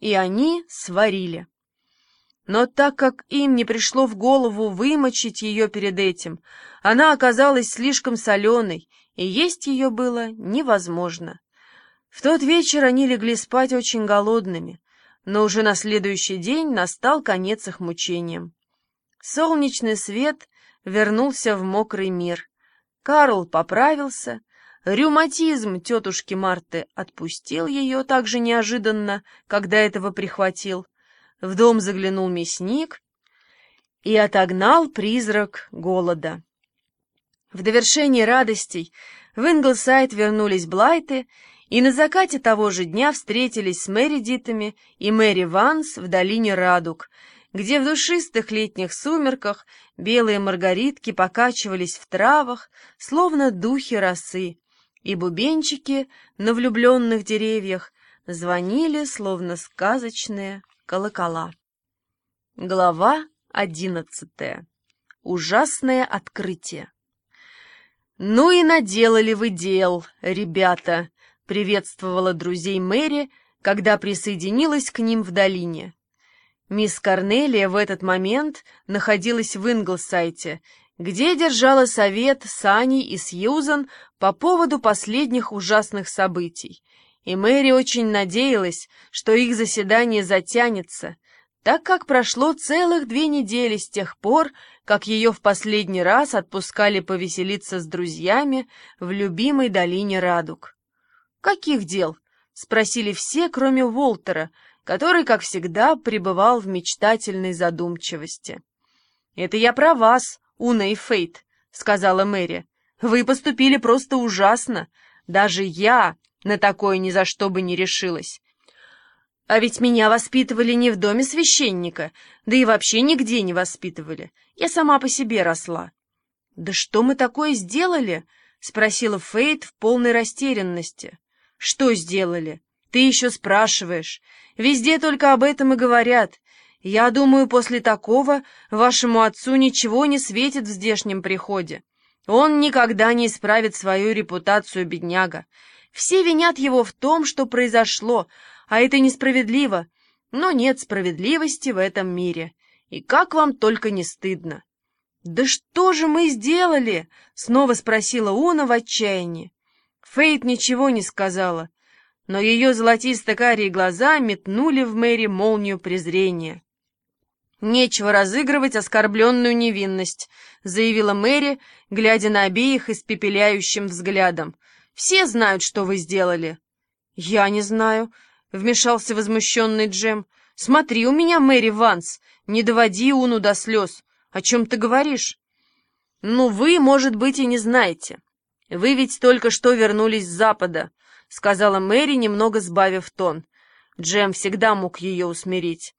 и они сварили. Но так как им не пришло в голову вымочить ее перед этим, она оказалась слишком соленой, и есть ее было невозможно. В тот вечер они легли спать очень голодными, но уже на следующий день настал конец их мучениям. Солнечный свет вернулся в мокрый мир. Карл поправился, рюматизм тетушки Марты отпустил ее так же неожиданно, когда этого прихватил. В дом заглянул мясник и отогнал призрак голода. В довершении радостей в Инглсайд вернулись Блайты, и на закате того же дня встретились с Мэри Дитами и Мэри Ванс в долине Радуг, где в душистых летних сумерках белые маргаритки покачивались в травах, словно духи росы, и бубенчики на влюбленных деревьях звонили, словно сказочные колокола. Глава одиннадцатая. Ужасное открытие. «Ну и наделали вы дел, ребята!» — приветствовала друзей Мэри, когда присоединилась к ним в долине. Мисс Корнелия в этот момент находилась в Инглсайте, где держала совет с Аней и Сьюзан по поводу последних ужасных событий, и Мэри очень надеялась, что их заседание затянется, так как прошло целых две недели с тех пор, как ее в последний раз отпускали повеселиться с друзьями в любимой долине Радуг. «Каких дел?» — спросили все, кроме Волтера, который, как всегда, пребывал в мечтательной задумчивости. «Это я про вас, Уна и Фейт», — сказала Мэри. «Вы поступили просто ужасно. Даже я на такое ни за что бы не решилась. А ведь меня воспитывали не в доме священника, да и вообще нигде не воспитывали. Я сама по себе росла. «Да что мы такое сделали?» — спросила Фейт в полной растерянности. «Что сделали? Ты еще спрашиваешь. Везде только об этом и говорят. Я думаю, после такого вашему отцу ничего не светит в здешнем приходе. Он никогда не исправит свою репутацию бедняга. Все винят его в том, что произошло, а это несправедливо. Но нет справедливости в этом мире. И как вам только не стыдно. «Да что же мы сделали?» — снова спросила Уна в отчаянии. Фейт ничего не сказала, но ее золотисто-карие глаза метнули в Мэри молнию презрения. «Нечего разыгрывать оскорбленную невинность», — заявила Мэри, глядя на обеих испепеляющим взглядом. «Все знают, что вы сделали». «Я не знаю», — вмешался возмущенный Джем. «Смотри, у меня Мэри Ванс. Не доводи Уну до слез. О чем ты говоришь?» «Ну, вы, может быть, и не знаете. Вы ведь только что вернулись с Запада», — сказала Мэри, немного сбавив тон. Джем всегда мог ее усмирить.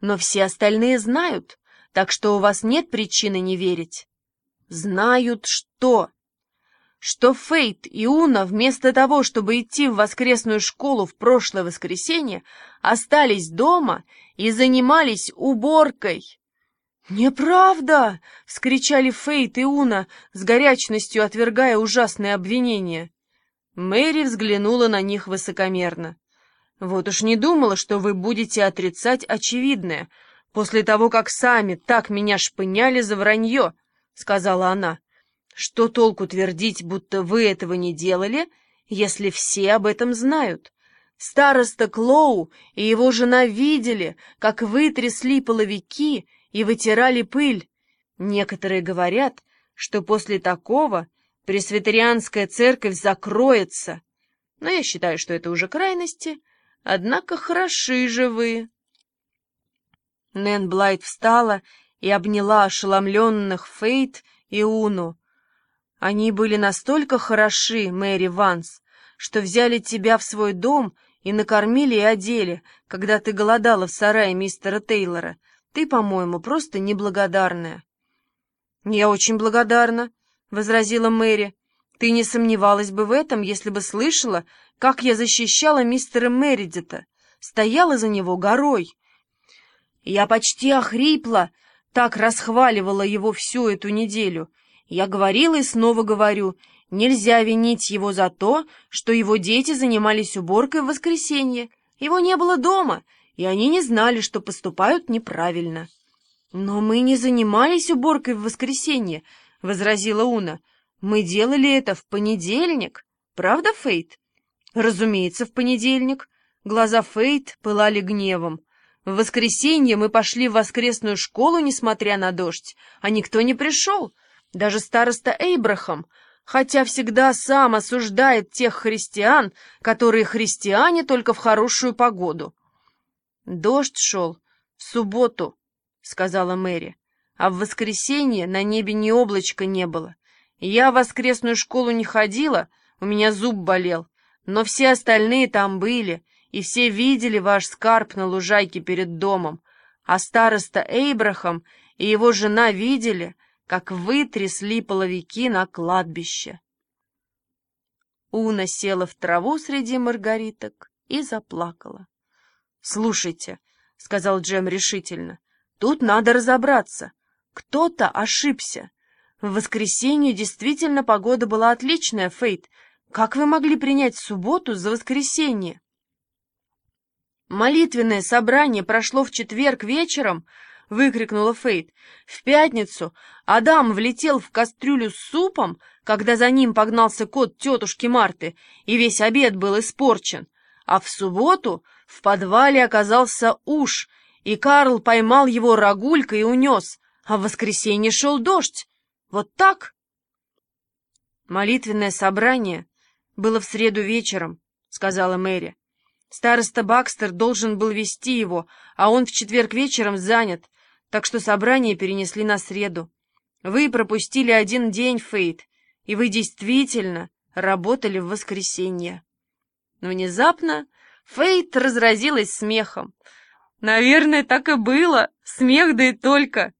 «Но все остальные знают, так что у вас нет причины не верить». «Знают что?» что Фейт и Уна вместо того, чтобы идти в воскресную школу в прошлое воскресенье, остались дома и занимались уборкой. «Неправда!» — вскричали Фейт и Уна, с горячностью отвергая ужасные обвинения. Мэри взглянула на них высокомерно. «Вот уж не думала, что вы будете отрицать очевидное, после того, как сами так меня шпыняли за вранье», — сказала она. Что толку твердить, будто вы этого не делали, если все об этом знают? Староста Клоу и его жена видели, как вы трясли половики и вытирали пыль. Некоторые говорят, что после такого пресвитерианская церковь закроется. Но я считаю, что это уже крайности. Однако хороши же вы. Нэн Блайт встала и обняла ошеломленных Фейт и Уну. Они были настолько хороши, Мэри Ванс, что взяли тебя в свой дом и накормили и одели, когда ты голодала в сарае мистера Тейлора. Ты, по-моему, просто неблагодарная. — Я очень благодарна, — возразила Мэри. — Ты не сомневалась бы в этом, если бы слышала, как я защищала мистера Мередита, стояла за него горой. Я почти охрипла, так расхваливала его всю эту неделю — я говорила и снова говорю, нельзя винить его за то, что его дети занимались уборкой в воскресенье. Его не было дома, и они не знали, что поступают неправильно. «Но мы не занимались уборкой в воскресенье», — возразила Уна. «Мы делали это в понедельник. Правда, Фейт?» «Разумеется, в понедельник». Глаза Фейт пылали гневом. В воскресенье мы пошли в воскресную школу, несмотря на дождь, а никто не пришел, даже староста Эйбрахам, хотя всегда сам осуждает тех христиан, которые христиане только в хорошую погоду. «Дождь шел в субботу», — сказала Мэри, «а в воскресенье на небе ни облачка не было. Я в воскресную школу не ходила, у меня зуб болел, но все остальные там были, и все видели ваш скарб на лужайке перед домом, а староста Эйбрахам и его жена видели, как вы трясли половики на кладбище. Уна села в траву среди маргариток и заплакала. — Слушайте, — сказал Джем решительно, — тут надо разобраться. Кто-то ошибся. В воскресенье действительно погода была отличная, Фейт. Как вы могли принять субботу за воскресенье? «Молитвенное собрание прошло в четверг вечером», — выкрикнула Фейт. «В пятницу Адам влетел в кастрюлю с супом, когда за ним погнался кот тетушки Марты, и весь обед был испорчен. А в субботу в подвале оказался уж, и Карл поймал его рогулькой и унес, а в воскресенье шел дождь. Вот так?» «Молитвенное собрание было в среду вечером», — сказала Мэри. Староста Бакстер должен был вести его, а он в четверг вечером занят, так что собрание перенесли на среду. Вы пропустили один день, Фейт, и вы действительно работали в воскресенье. Внезапно Фейт разразилась смехом. «Наверное, так и было. Смех да и только».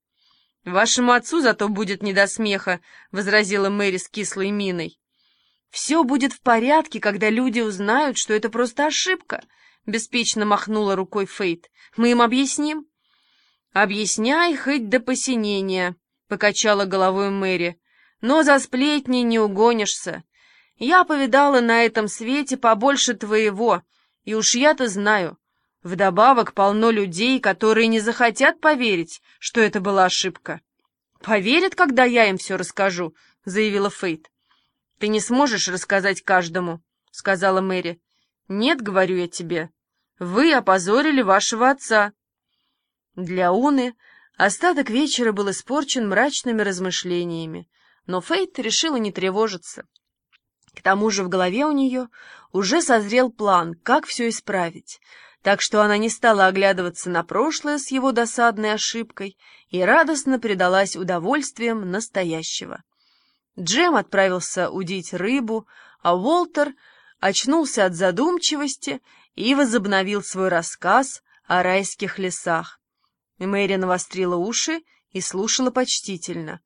«Вашему отцу зато будет не до смеха», — возразила Мэри с кислой миной. «Все будет в порядке, когда люди узнают, что это просто ошибка», — беспечно махнула рукой Фейт. «Мы им объясним?» «Объясняй хоть до посинения», — покачала головой Мэри. «Но за сплетни не угонишься. Я повидала на этом свете побольше твоего, и уж я-то знаю. Вдобавок полно людей, которые не захотят поверить, что это была ошибка». «Поверят, когда я им все расскажу», — заявила Фейт. «Ты не сможешь рассказать каждому», — сказала Мэри. «Нет, говорю я тебе, вы опозорили вашего отца». Для Уны остаток вечера был испорчен мрачными размышлениями, но Фейт решила не тревожиться. К тому же в голове у нее уже созрел план, как все исправить, так что она не стала оглядываться на прошлое с его досадной ошибкой и радостно предалась удовольствием настоящего. Джем отправился удить рыбу, а Уолтер очнулся от задумчивости и возобновил свой рассказ о райских лесах. Мэри навострила уши и слушала почтительно.